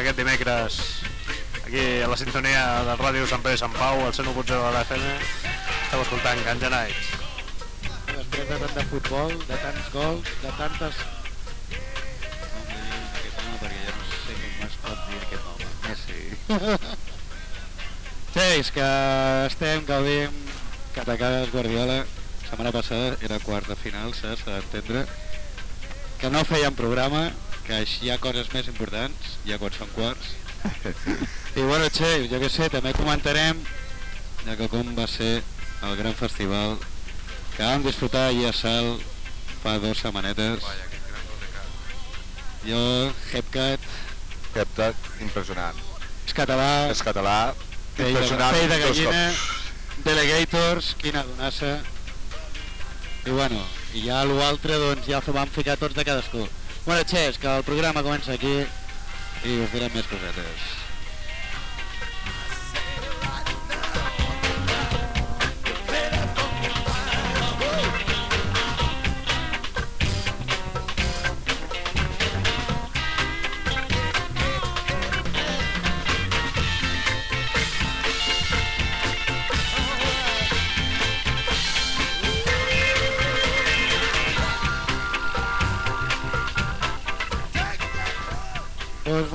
aquest dimecres aquí a la sintonia del ràdio Sant Pere i Sant Pau, al 101.0 de l'FM. Esteu escoltant Ganja Nights. Després de tant de futbol, de tants gols, de tantes... Li diuen a aquest home, perquè ja no sé com es pot dir aquest home. Messi. sí, és que estem gaudint que atacades Guardiola. La setmana passada era quart de final, saps? S'ha d'entendre. Que no feien programa, que hi ha coses més importants, ja quan són quarts. I bueno, Che, jo què sé, també comentarem ja que com va ser el gran festival que vam disfrutar ahir a Sal fa dues setmanetes. Vaya, quin gran de. Jo, Hepcat, Heptat, impressionant. és català, És català, impressionant. pell de gallina. Delegators, quina donassa. I bueno, i ja l'altre doncs ja vam ficar tots de cadascú. Bueno, Xes, que el programa comença aquí i us direm més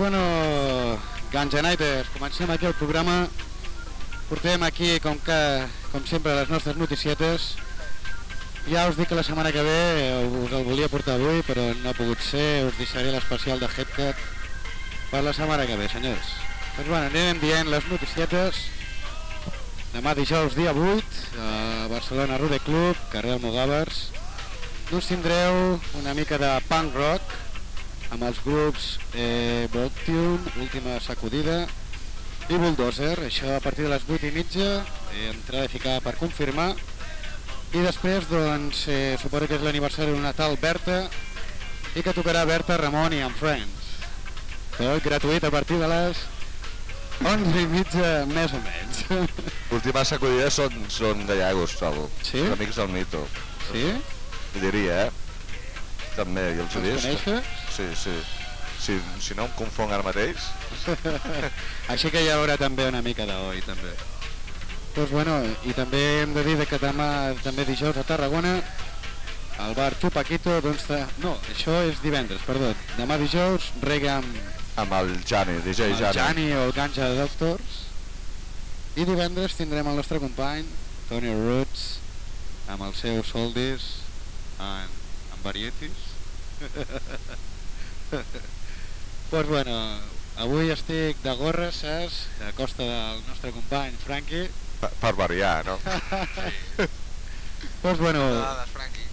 bueno, Guns Nighters, comencem aquí el programa. Portem aquí, com que, com sempre, les nostres noticietes. Ja us dic que la setmana que ve us el volia portar avui, però no ha pogut ser. Us deixaré l'especial de Headcat per la setmana que ve, senyors. Doncs bueno, anem dient les noticietes. Demà dijous, dia 8, a Barcelona Rude Club, carrer Almogàvers. Us tindreu una mica de punk rock, amb els grups eh, Voltune, Última Sacudida i Bulldozer, això a partir de les 8 i mitja, eh, entrada i ficar per confirmar. I després, doncs, eh, suposo que és l'aniversari d'un Natal Berta i que tocarà Berta, Ramon i en Friends. Tot gratuït a partir de les 11 i mitja, més o menys. Última sacudida són, són gallegos, trobo. Sí? Els amics del mito. Sí? Ho diria, eh? També, i els he Els vist. coneixes? Sí, sí. Si, si no em confong ara mateix, Així que hi haurà també una mica d'oi, també. Doncs bueno, i també hem de dir que demà, també dijous a Tarragona, al bar Chupaquito, doncs... De... No, això és divendres, perdó. Demà dijous, rega amb, amb el Jani, DJ amb el Jani. Jani o el Ganja Doctors. I divendres tindrem el nostre company, Tony Roots, amb els seus soldis en, en varieties. pues bueno, avui estic de gorra, saps? A costa del nostre company Frankie. Per, per variar, no? Pues bueno, Dades, Franqui.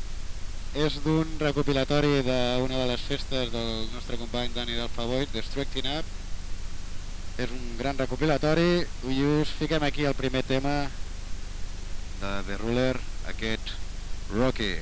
és d'un recopilatori d'una de les festes del nostre company Dani d'Alfavoid, Destructing Up. És un gran recopilatori i us fiquem aquí el primer tema de The Ruler, aquest Rocky.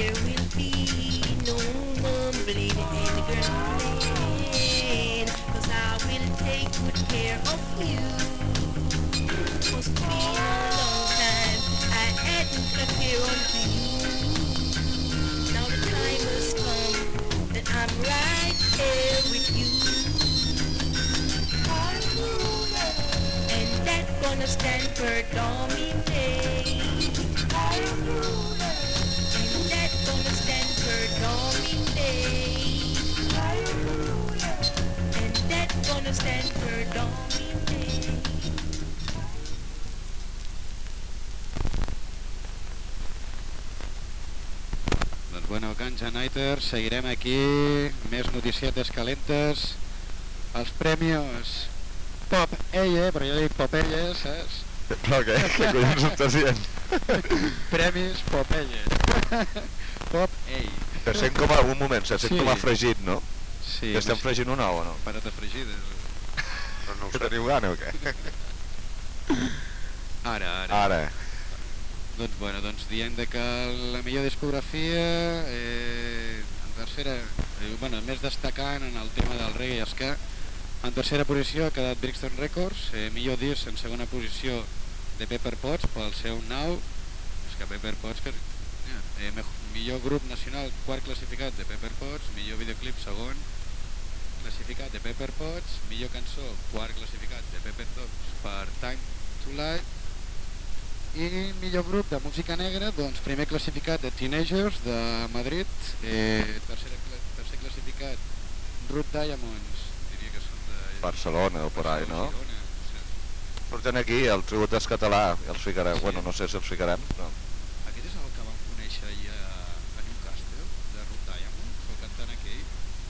there will be no mumbling and grumbling. Cause I will take good care of you. Must be a long time I hadn't appeared unto you. Now the time has come that I'm right here with you. And that's gonna stand for dominate. That gonna stand for dominate. Doncs bueno, Ganja Nighters, seguirem aquí, més noticietes calentes, els premios Pop Eye, però jo dic Popeye, saps? Però què? Què collons estàs dient? Premis Popeye. Pop Eye. Se sent com a... Un moment, se sent Sí. com a fregit, no? Sí, Que estem fregint una o no? Patates fregides. Però no Que sé. teniu gana o què? Ara, ara. Ara. Doncs bueno, doncs dient de que la millor discografia, eh, en tercera, eh, bueno, més destacant en el tema del reggae i ska, en tercera posició ha quedat Brixton Records, eh, millor disc en segona posició de Pepper Potts pel seu Now, és que Pepper Potts, que, eh, millor grup nacional, quart classificat de Pepper Potts, millor videoclip segon, classificat de Pepper Potts, millor cançó, quart classificat de Pepper Potts per Time to Life, i millor grup de música negra, doncs primer classificat de Teenagers de Madrid, eh, tercer, tercer classificat Root Diamonds, diria que són de... Barcelona o por ahí, no? Girona, sí. Porten aquí el tribut català, els ficarem, Sí. bueno, no sé si els ficarem, però... Aquest és el que vam conèixer ahir a, a Newcastle, de Root Diamonds, el cantant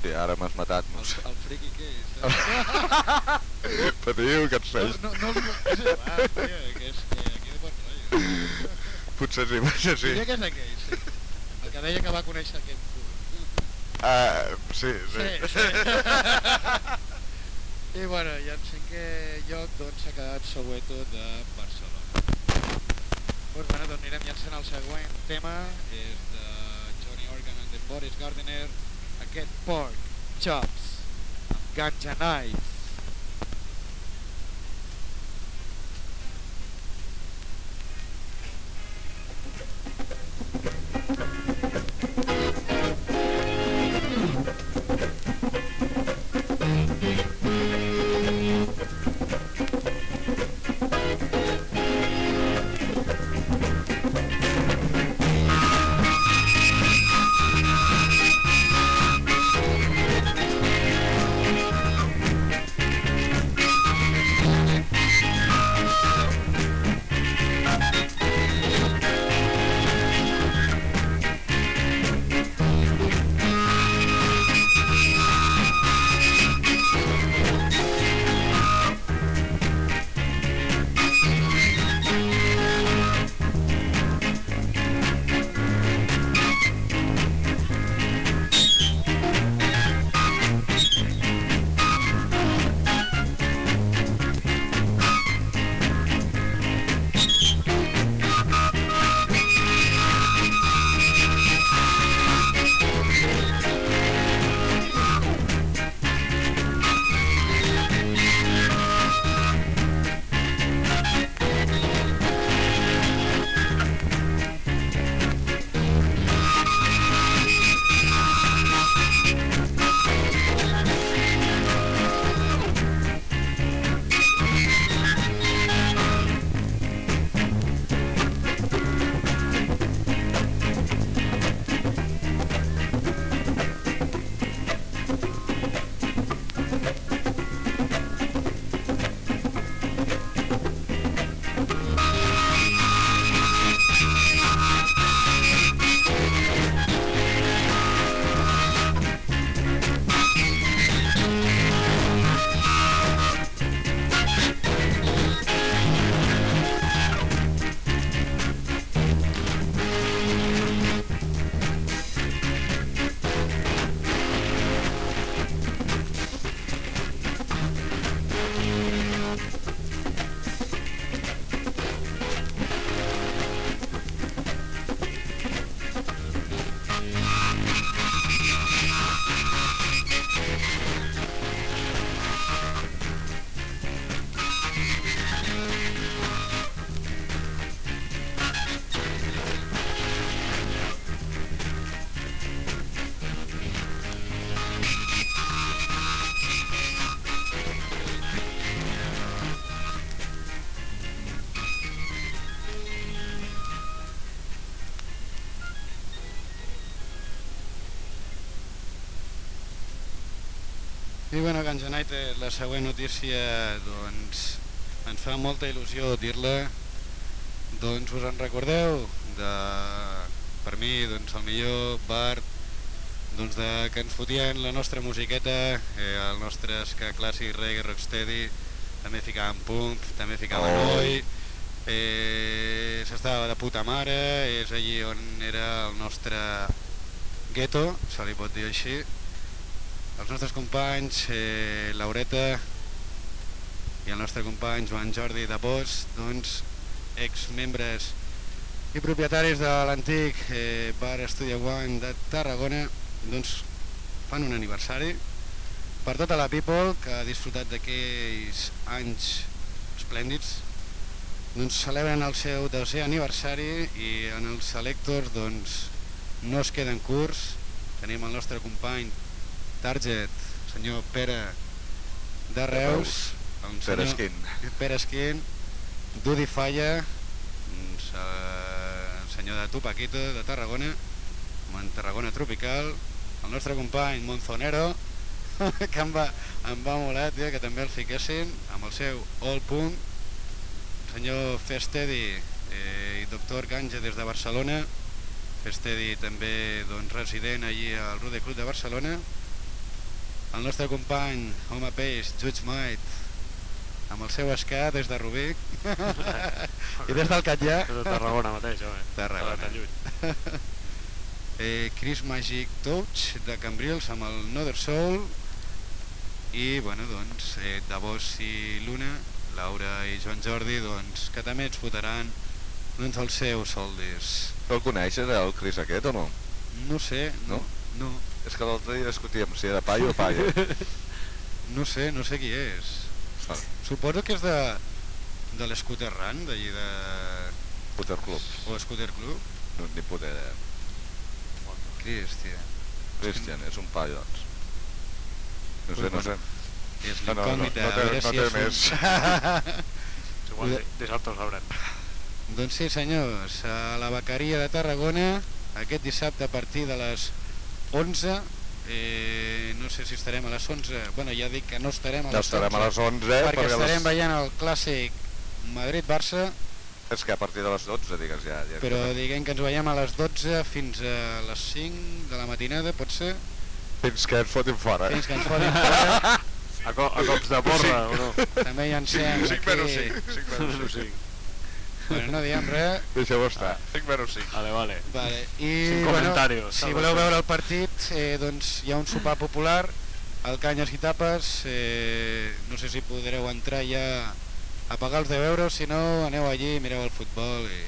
Sí, ara m'has matat, no el, sé. el friki que és. saps? Patiu, que ets No, feix. no, no, no, sí, va, tia, que és que de bon rotllo. Potser sí, potser sí. Diria que és aquell, sí. El que deia que va conèixer aquest. Uh, sí, sí. Sí, sí. I bueno, i en cinquè lloc doncs s'ha quedat Soweto de Barcelona. Doncs bueno, doncs anirem llançant el següent tema, és de Johnny Organ and the Boris Gardner, aquest Pork Chops Ganja Knives. Bueno, Guns N' United, la següent notícia, doncs, ens fa molta il·lusió dir-la. Doncs us en recordeu de, per mi, doncs, el millor bar doncs, de, que ens fotien la nostra musiqueta, eh, el nostre ska clàssic, reggae, rocksteady, també ficàvem punk, també ficàvem Oh. oi, eh, s'estava de puta mare, és allí on era el nostre gueto, se li pot dir així. Els nostres companys, eh, Laureta i el nostre company Joan Jordi de Bosch, doncs, ex-membres i propietaris de l'antic eh, bar Estudio One de Tarragona, doncs fan un aniversari per tota la people que ha disfrutat d'aquells anys esplèndids. Doncs celebren el seu tercer aniversari i en els selectors doncs no es queden curts. Tenim el nostre company Target, senyor Pere de Reus el Pere Skin. Pere Skin Dudi Falla un se- senyor de Tupaquito de Tarragona en Tarragona Tropical el nostre company Monzonero que em va, em va molar tia, que també el fiquessin amb el seu All Punt el senyor Festedi eh, i doctor Ganja des de Barcelona Festedi també doncs, resident allí al Rude Club de Barcelona el nostre company Home Peix, Judge Might amb el seu escà des de Rubí i des del Catllà És de Tarragona mateix, home. Tarragona. Lluny. eh, Chris Magic Touch de Cambrils amb el Another Soul i bueno, doncs, eh, Davos i Luna, Laura i Joan Jordi doncs, que també ens fotran doncs, els seus soldis. Tu el coneixes, el Cris aquest, o no? No sé, no, no, És que l'altre dia discutíem si era paio o paio. no sé, no sé qui és. Ah, Suposo que és de, de l'Scooter Run, d'allí de... Puter Club. o Scooter Club. No, ni puta idea. Cristian. Christian, és un paio, doncs. No sé, no sé. És No, no, no, l'incògnita. no té- veure no si té un- més. És igual, ho sabrem. Doncs sí, senyors, a la Bequeria de Tarragona, aquest dissabte a partir de les 11, eh, no sé si estarem a les 11, bueno, ja dic que no estarem a les estarem a 11, les 11, perquè perquè estarem les... veient el clàssic Madrid-Barça, És que a partir de les 12, digues, ja. ja però diguem que ens veiem a les 12 fins a les 5 de la matinada, pot ser, Fins que ens fotin fora. fins que ens fotin fora, A, co a cops de porra, o no? també hi encén 5 menys aquí, 5. 5 menys No 5. Bueno, no diem res, Deixeu-ho estar. 5 menys 5. Vale, vale. Vale. I, Sin bueno, comentarios, si voleu veure el partit, eh, doncs hi ha un sopar popular al Canyes i Tapes. Eh, no sé si podreu entrar ja a pagar els 10 euros, si no aneu allí, mireu el futbol i,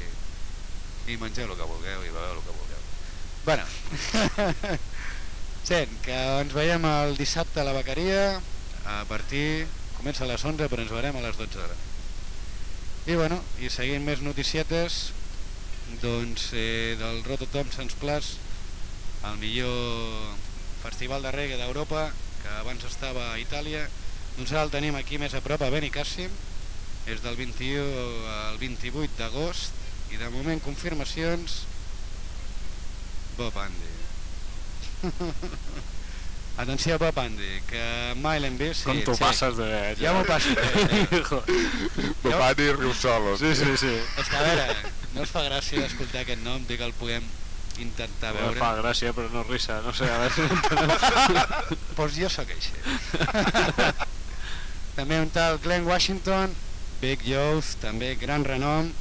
i mengeu el que vulgueu i beveu el que vulgueu. Bueno, sent que ens veiem el dissabte a la bequeria, a partir, comença a les 11 però ens veurem a les 12 hores. I bueno, i seguint més noticietes, doncs eh, del Roto Thompson's Plus, el millor festival de reggae d'Europa, que abans estava a Itàlia, doncs ara el tenim aquí més a prop, a Benicàssim, és del 21 al 28 d'agost, i de moment confirmacions, Bob Andy. Atenció Andy, que mai l'hem vist. Com sí, t'ho sí. passes de eh? Ja m'ho passo eh. Joder. Bobani i Riu Solos. Sí, sí, sí. És que a veure, no us fa gràcia escoltar aquest nom, dir que el puguem intentar veure. fa gràcia, però no risa. No sé, a veure... Doncs jo sóc així. també un tal Glenn Washington, Big Youth, també gran renom,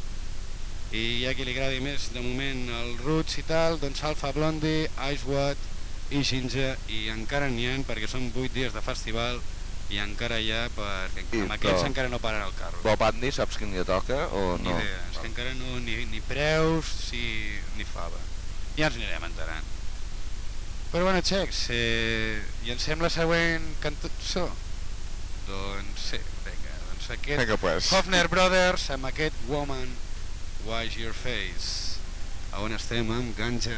i hi ha qui li agradi més de moment el Roots i tal, doncs Alpha Blondie, Icewatt i Ginger, i encara n'hi ha perquè són 8 dies de festival i encara hi ha perquè I, amb aquests però- encara no paren el carro. Bob Andy, saps quin dia toca o Ni no? idea, és que encara no, ni, ni preus si, ni fava. Ja ens anirem enterant. Però bueno, xecs, eh, i ens sembla la següent cançó? Doncs sí, vinga, doncs aquest Vinga, pues. Hofner Brothers amb aquest Woman, Wash Your Face. A on estem amb Ganja?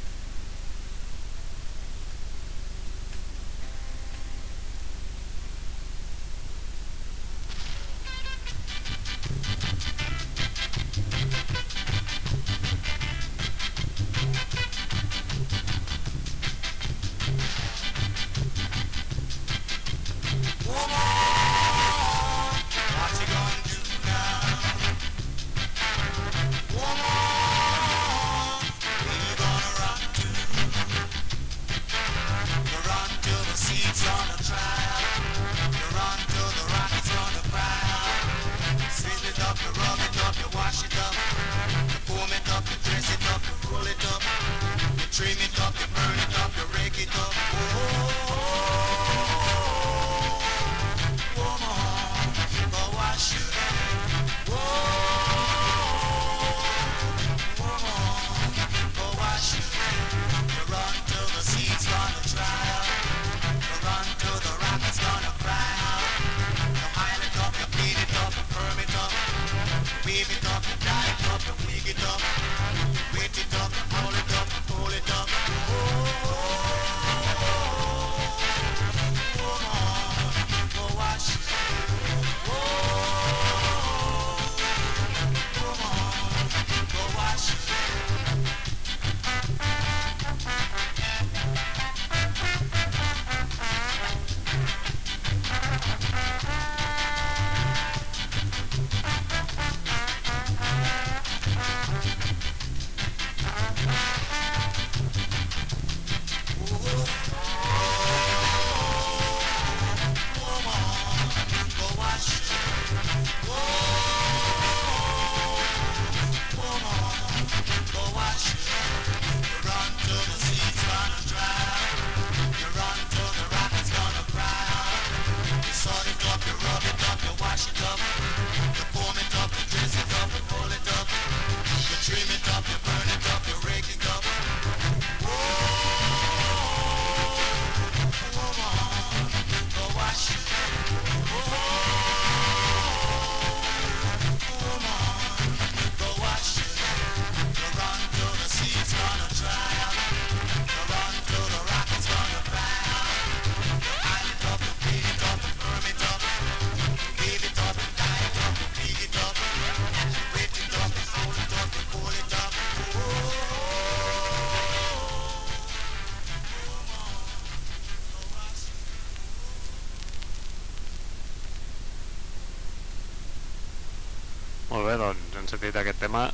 doncs sentit aquest tema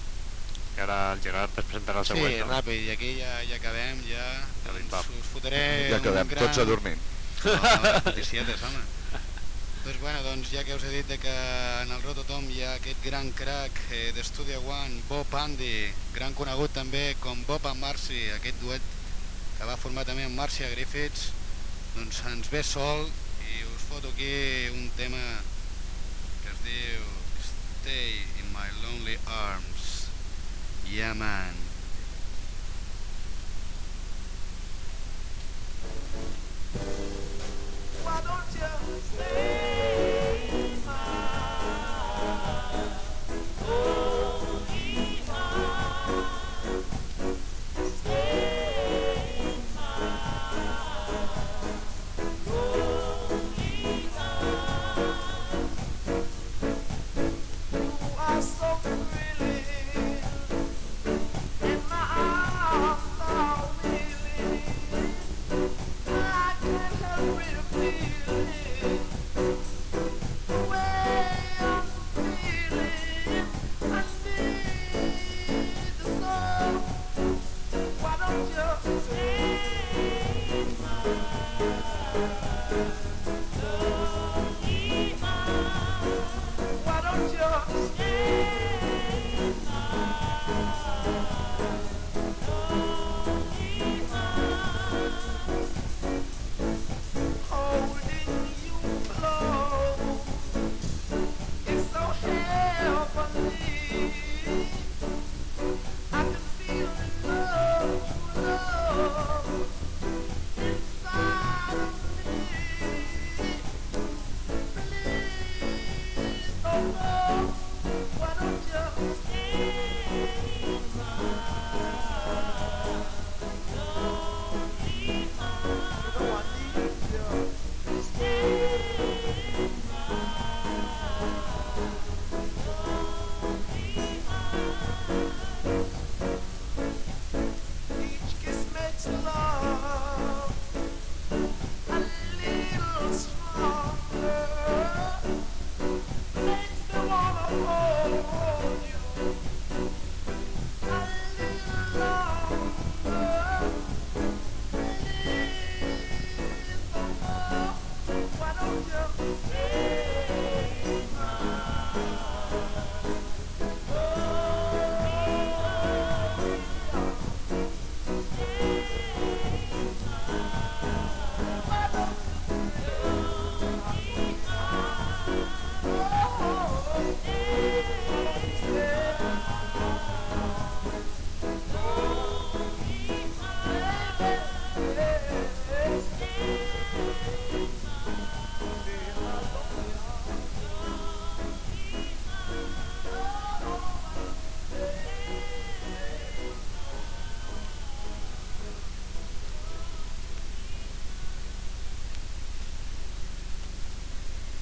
i ara el Gerard es presentarà el Sí, següent. no? ràpid, i aquí ja, ja acabem, ja, Ja doncs, va. us fotré Ja quedem un gran... tots a dormir. No, noticietes, home. Doncs bueno, doncs ja que us he dit de que en el Rototom hi ha aquest gran crack eh, de Studio One, Bob Andy, gran conegut també com Bob and Marcy, aquest duet que va formar també amb Marcia Griffiths, doncs ens ve sol i us foto aquí un tema Yeah man.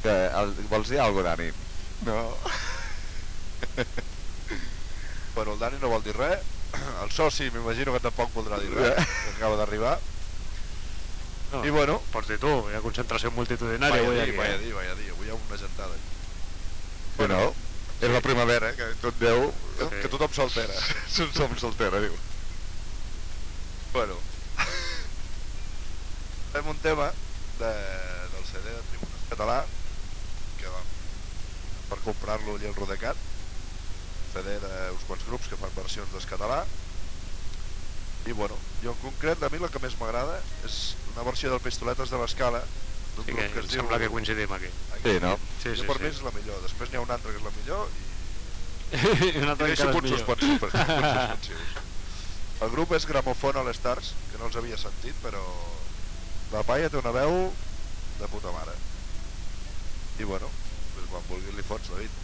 Que, el, vols dir alguna cosa, Dani? No. bueno, el Dani no vol dir res. El soci m'imagino que tampoc voldrà dir res, que acaba d'arribar. No, I bueno, Pots dir tu, hi ha concentració multitudinària vaya avui dir, aquí. vaya eh? dir, vaya dir, avui hi ha una gentada. Que no? És la primavera, que tot Déu... Que, que tothom soltera. Som, som soltera, diu. Bueno. Fem un tema de, del CD de Tribunes Català, que va, per comprar-lo allà al Rodecat, Quants grups que fan versions del català, i bueno, jo en concret, a mi la que més m'agrada és una versió del Pistoletes de l'Escala, d'un Sí que, grup que es diu... sembla que coincidim aquí. Sí, no? Sí, jo sí, per sí. mi és la millor, després n'hi ha una altra que és la millor i, I una i altra deixo encara és punts millor. suspensius. punts suspensius. El grup és Gramofon All Stars, que no els havia sentit, però la paia té una veu de puta mare. I bueno, doncs quan vulguis li fots, David.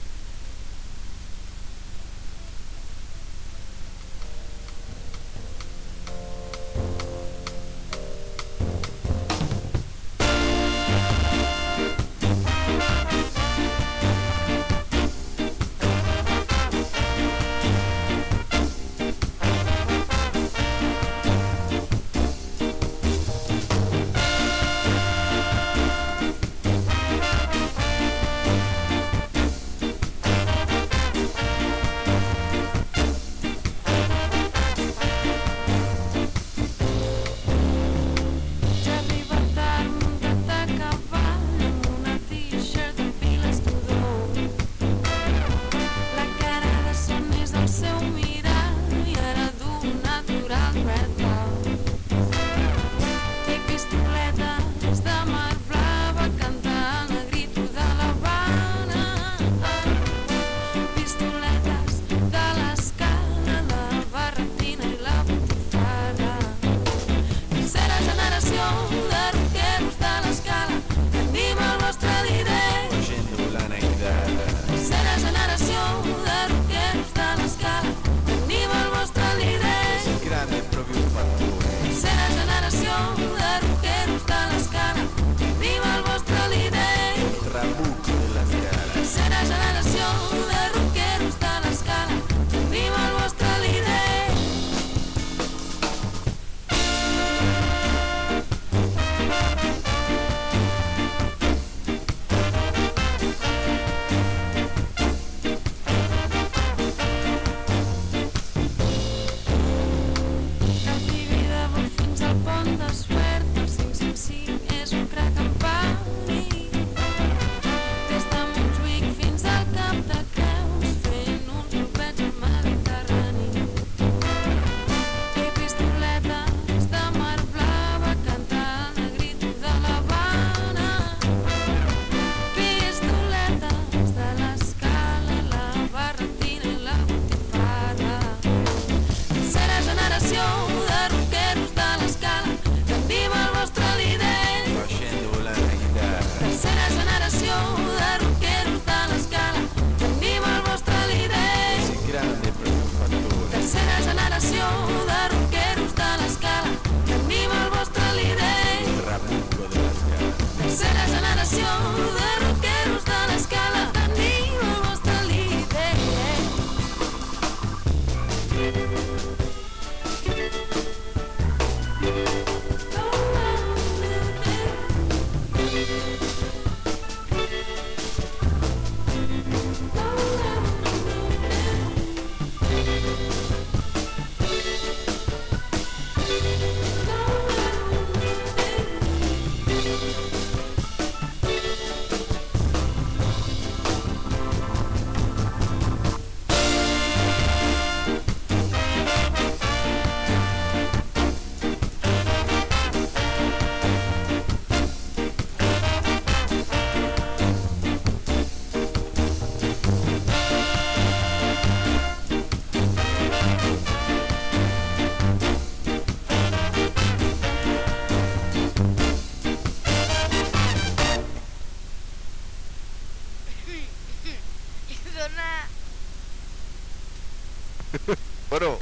Bueno,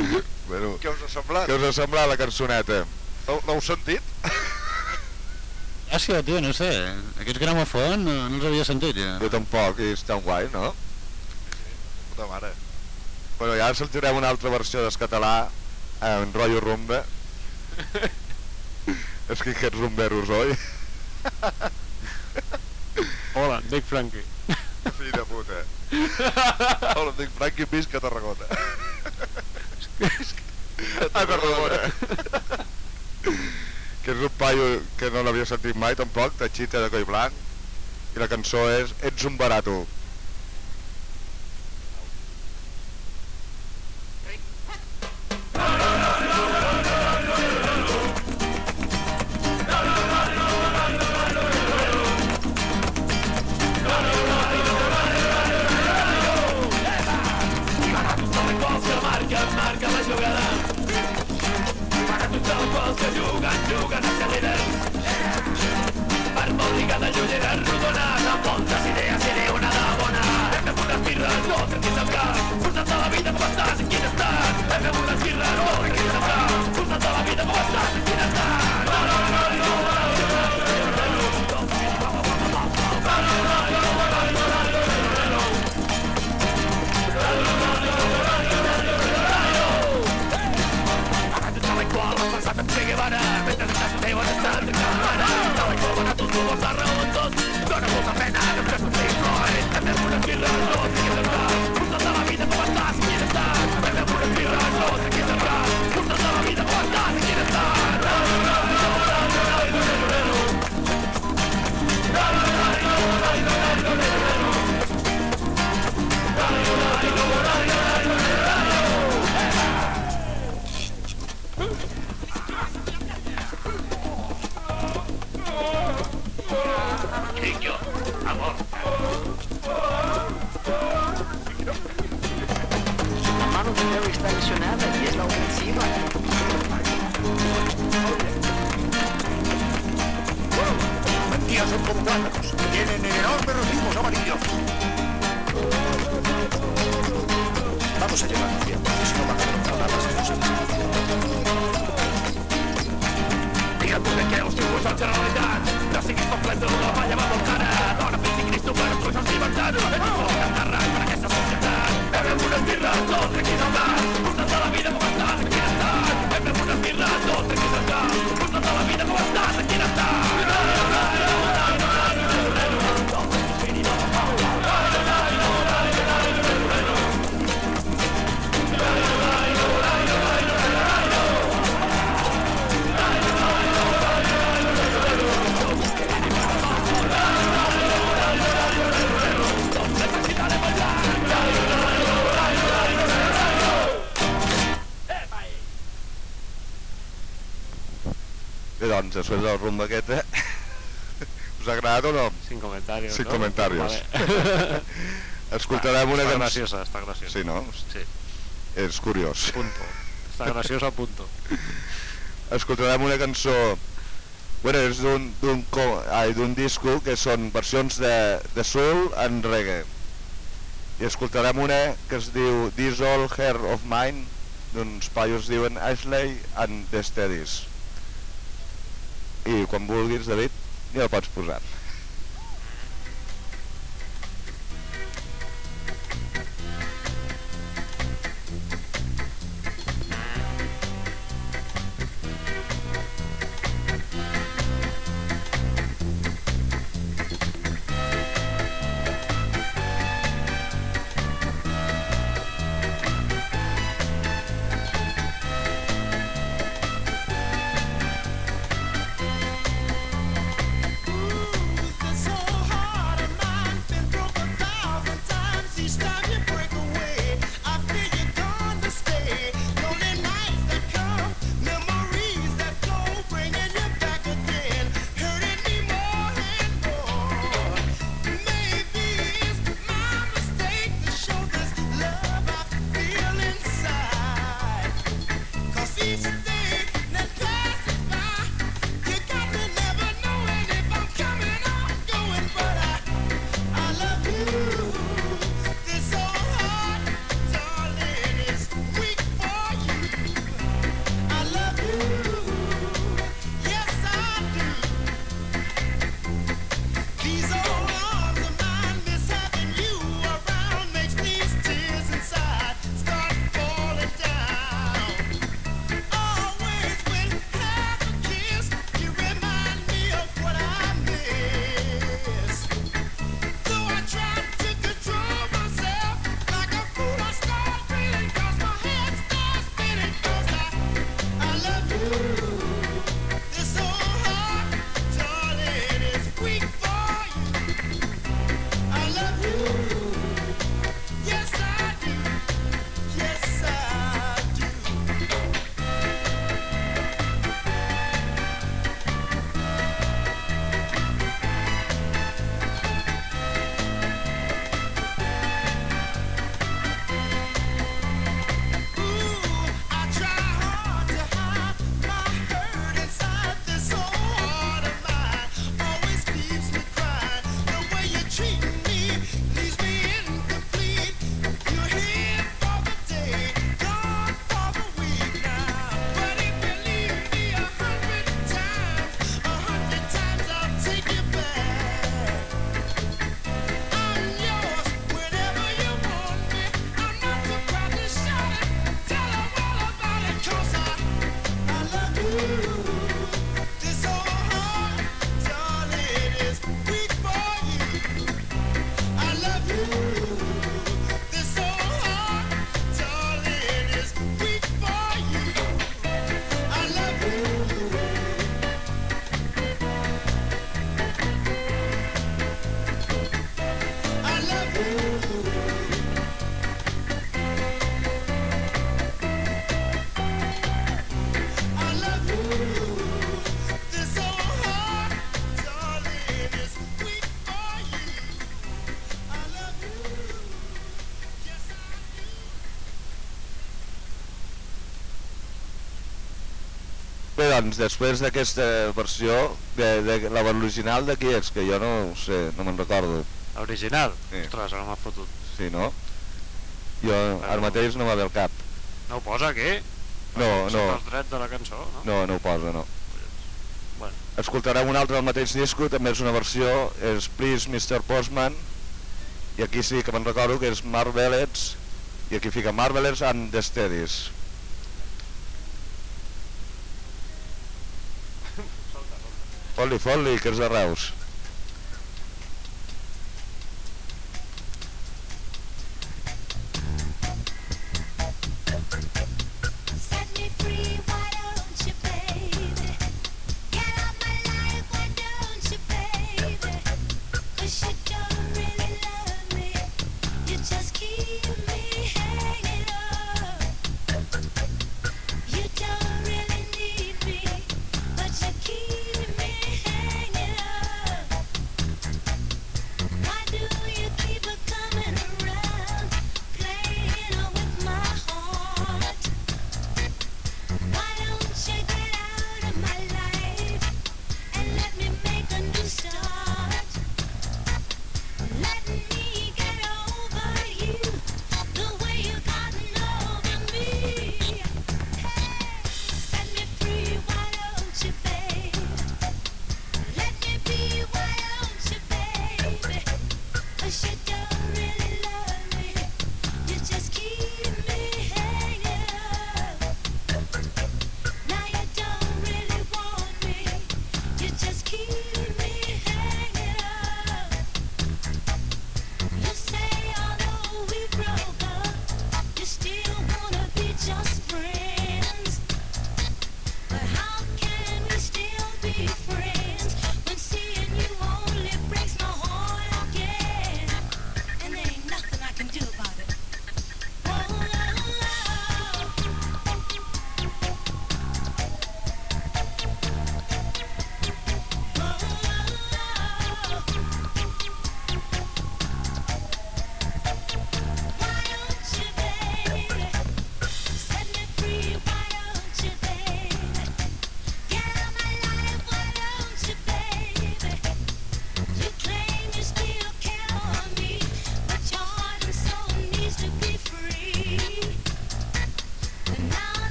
Bueno, què us ha semblat? què us ha semblat la cançoneta? L'heu sentit? Gràcia, tio, no sé. Aquests gramofon no, no els havia sentit, ja. Jo tampoc, i estan guai, no? Puta mare. Bueno, ja sentirem una altra versió del català en rotllo rumba. És que aquests rumberos, oi? Hola, dic Frankie. Fill de puta. Hola, em dic Frankie, visc a Tarragona. A Tarragona. que és un paio que no l'havia sentit mai tampoc, de Xita de Coll Blanc, i la cançó és Ets un barato. Després del rumba aquest, eh? Us ha agradat o no? Sin comentarios, Sin ¿no? comentarios. Vale. Escoltarem una Està graciosa, està graciosa. Sí, no? Sí, És curiós. punto. Està graciosa, punto. Escoltarem una cançó... Bueno, és d'un d'un disco que són versions de, de soul en reggae. I escoltarem una que es diu This All Hair of Mine, d'uns paios diuen Ashley and the Steadies. Quan vulguis, David, ja el pots posar. doncs després d'aquesta versió, de, de, la original de qui és? Que jo no sé, no me'n recordo. Original? Sí. Ostres, ara m'ha fotut. Sí, no? Jo Però... ara mateix no m'ha ve el cap. No ho posa què? No, no. no. els drets de la cançó, no? No, no ho posa, no. Bueno. Escoltarem un altre del mateix disco, també és una versió, és Please Mr. Postman, i aquí sí que me'n recordo que és Marvelets, i aquí fica Marvelets and the Steadies. Foli, foli, que és de Reus.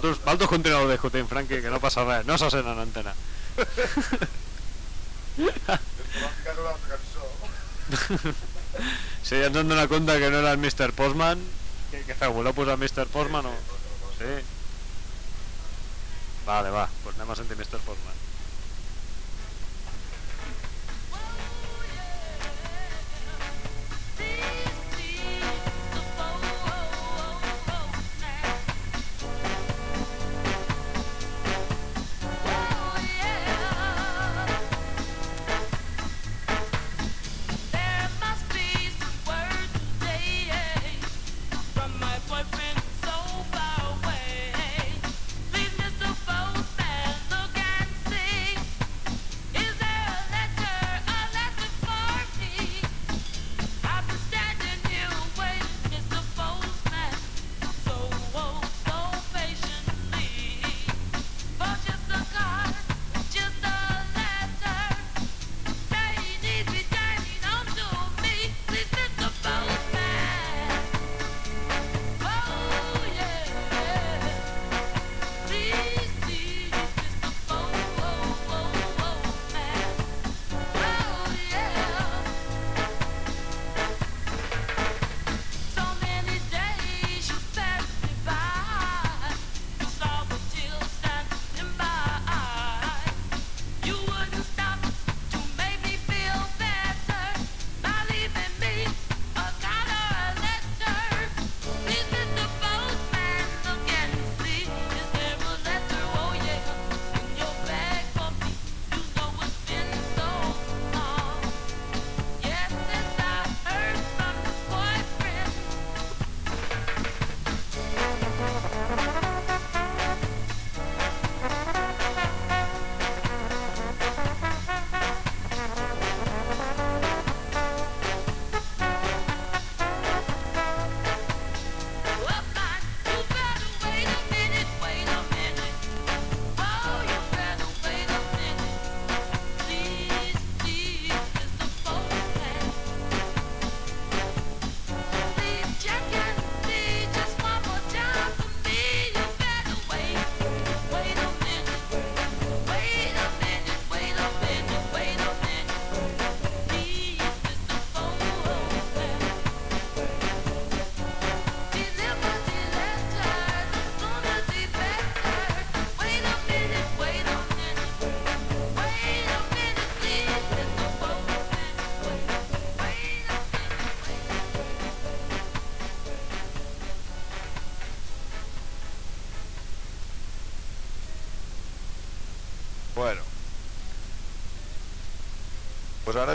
Baldos, Baldos continua ho dejo, Tim, Franqui, que no pasa nada No se sent en antena. sí, ja ens hem donat compte que no era el Mr. Postman, que, que feu? Voleu posar Mr. Postman o...?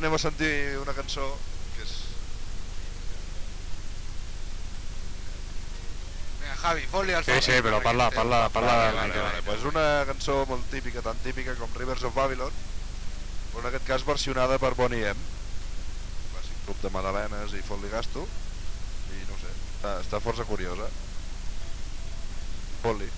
anem a sentir una cançó que és... Vinga, Javi, fot-li al Sí, sí, però parla, parla, parla És Vale, vale, pues una cançó molt típica, tan típica com Rivers of Babylon, però en aquest cas versionada per Bonnie M, clàssic club de Madalenes i fot-li gasto, i no sé, està, està força curiosa. Fot-li.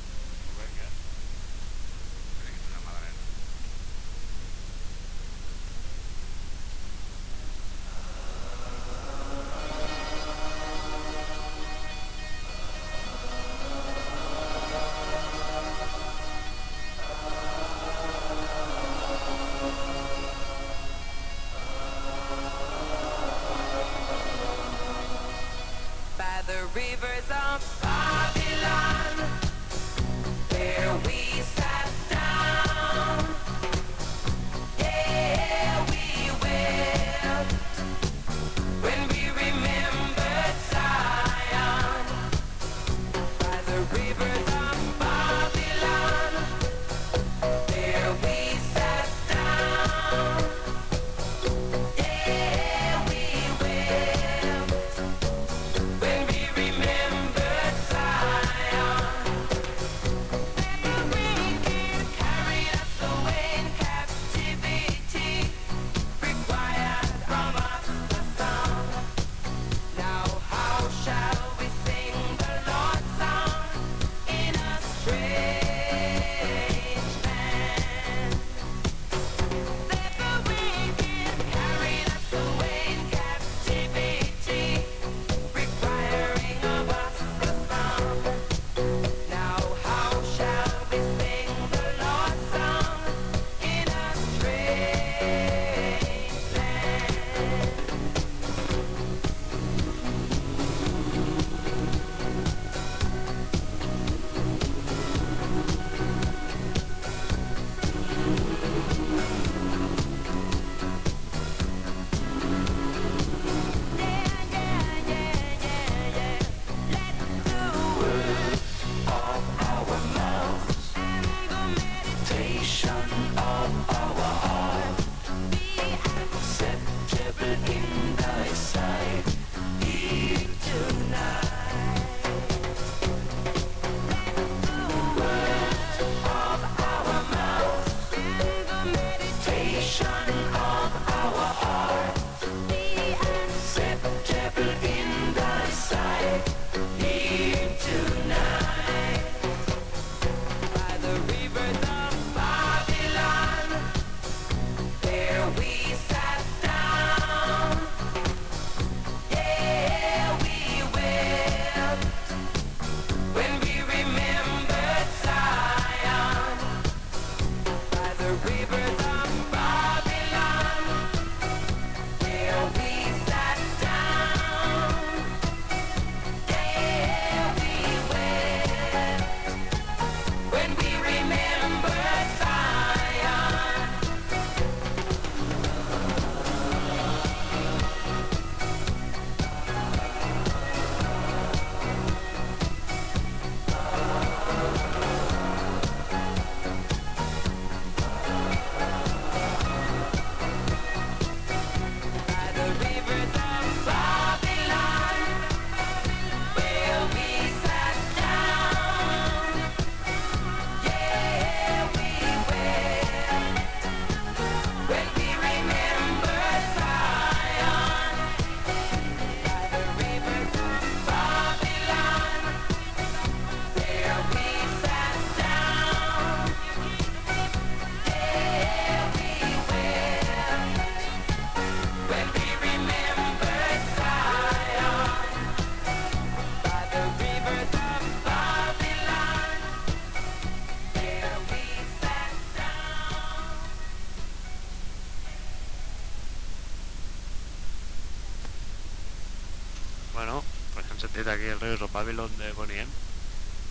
del Rey of Babylon de Bonnie M.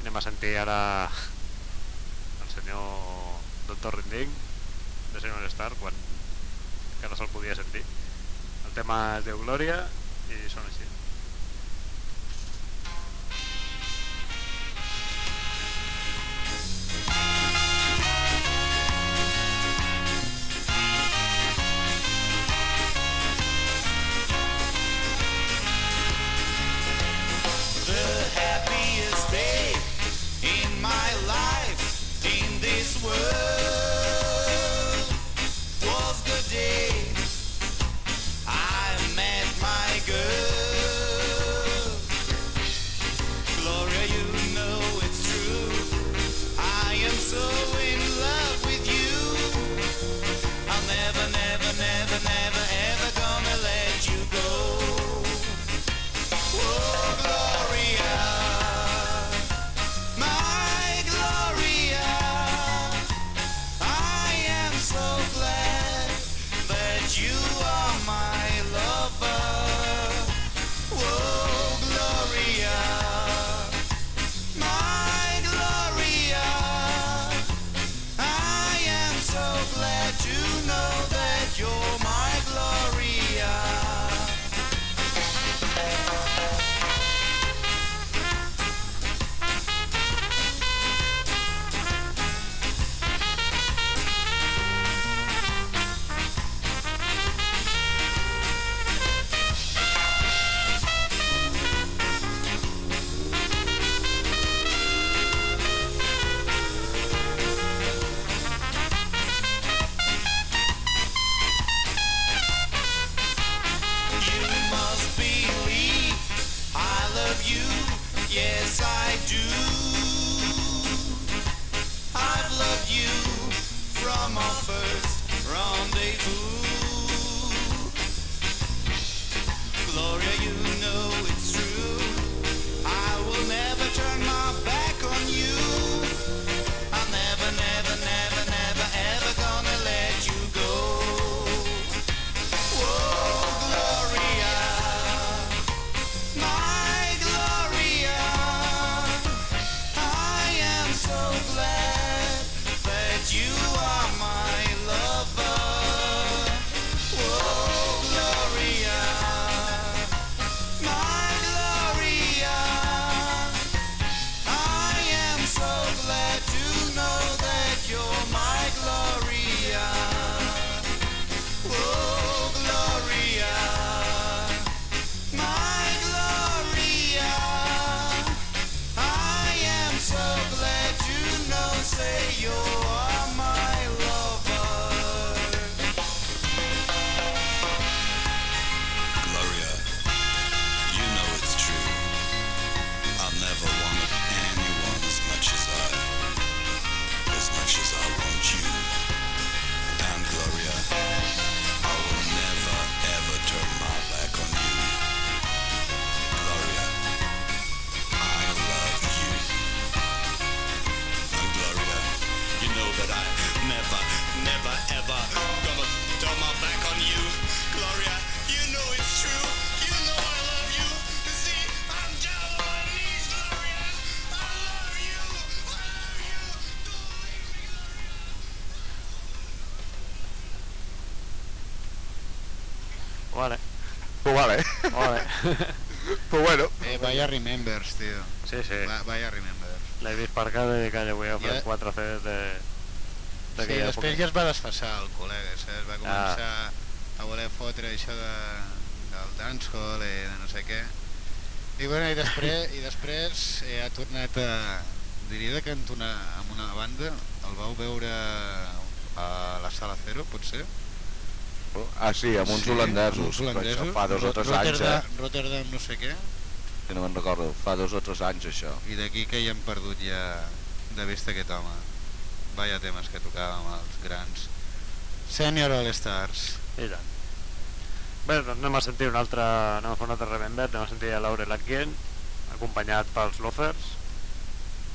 Nemazanti ara al señor Doctor Rinding de Senyor Star quan encara se'l podia sentir el tema es diu Glòria Vale. Vale. pues bueno. Eh, vaya remembers, tio. Sí, sí. Va, vaya remembers. L'he vist per casa i calla, avui he ofert Ja- 4 CDs de... Sí, d'aquella després època. ja es va desfassar el col·lega, saps? Va començar a voler fotre això de, del dancehall i de no sé què. I, bueno, i després, i després eh, ha tornat a... Diria que entonar amb una banda, el vau veure a la Sala Cero, potser? Ah, sí, amb uns Sí, holandesos. amb uns holandesos. Això fa dos o tres anys, Rotterdam, eh? Rotterdam no sé què. Que no me'n recordo. Fa dos o tres anys, això. I d'aquí que hi hem perdut ja de vista aquest home. Vaya temes que tocàvem els grans. Senior All Stars. I tant. Bé, doncs anem a sentir un altre, anem a fer un altre remember, anem a sentir a Laurel Atkins, acompanyat pels Loafers.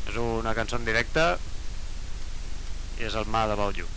És una cançó en directe i és el Mad About You.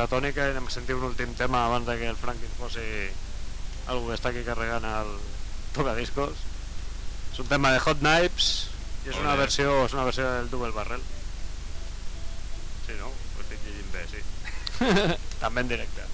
Deixem aquesta tònica i a sentir un últim tema abans de que el Frank ens posi algú que està aquí carregant el tocadiscos. És un tema de Hot Knives i és Molt una versió, és una versió del Double Barrel. Sí, no? Ho estic llegint bé, sí. També en directe.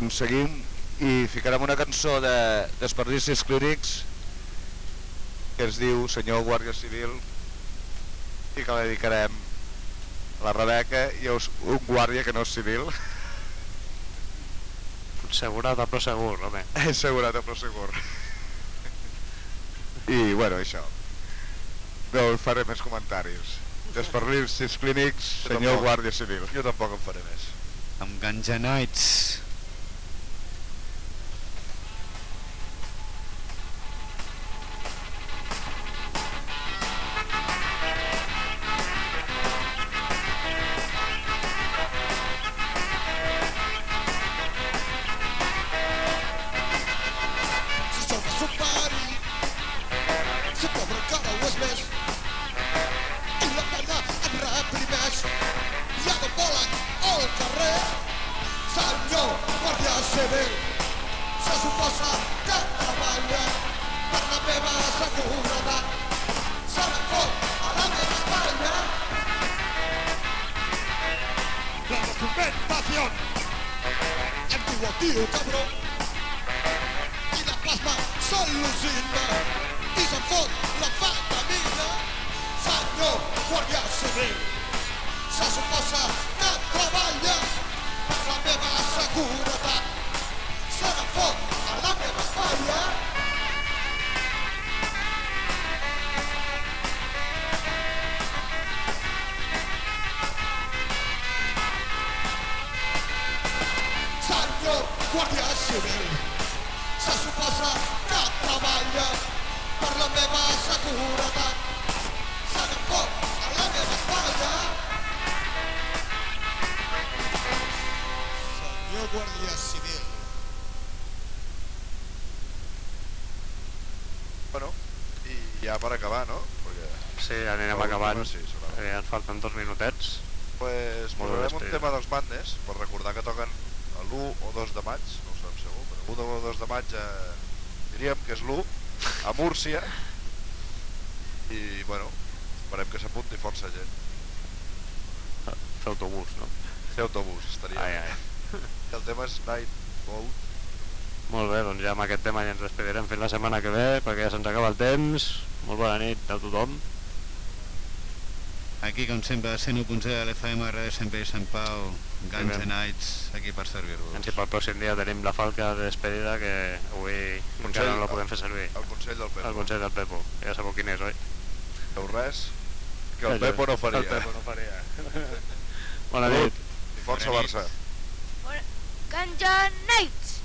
Doncs seguim i ficarem una cançó de Desperdicis Clínics que es diu Senyor Guàrdia Civil i que la dedicarem a la Rebeca i a us- un guàrdia que no és civil Segurata però segur, home. és segurata però segur i bueno, això no us faré més comentaris Desperdicis Clínics, Senyor tampoc. Guàrdia Civil Jo tampoc en faré més. Amb Ganja Nights. A, diríem que és l'1, a Múrcia, i bueno, esperem que s'apunti força gent. Fer autobús, no? Fer autobús, estaria Ai, ai. El tema és Night Boat. Molt bé, doncs ja amb aquest tema ja ens despedirem fins la setmana que ve, perquè ja se'ns acaba el temps. Molt bona nit a tothom. Aquí, com sempre, 101.0 de l'FM, Radio Sant Pere i Sant Pau, Guns and Nights, aquí per servir-vos. Ens si pel pròxim dia tenim la falca de despedida que avui encara no la podem fer servir. El Consell del Pepo. El Consell del Pepo, ja sabeu quin és, oi? Feu res que el Pepo no faria. El Pepo no faria. Bona nit. Força Barça. Ganja Nights!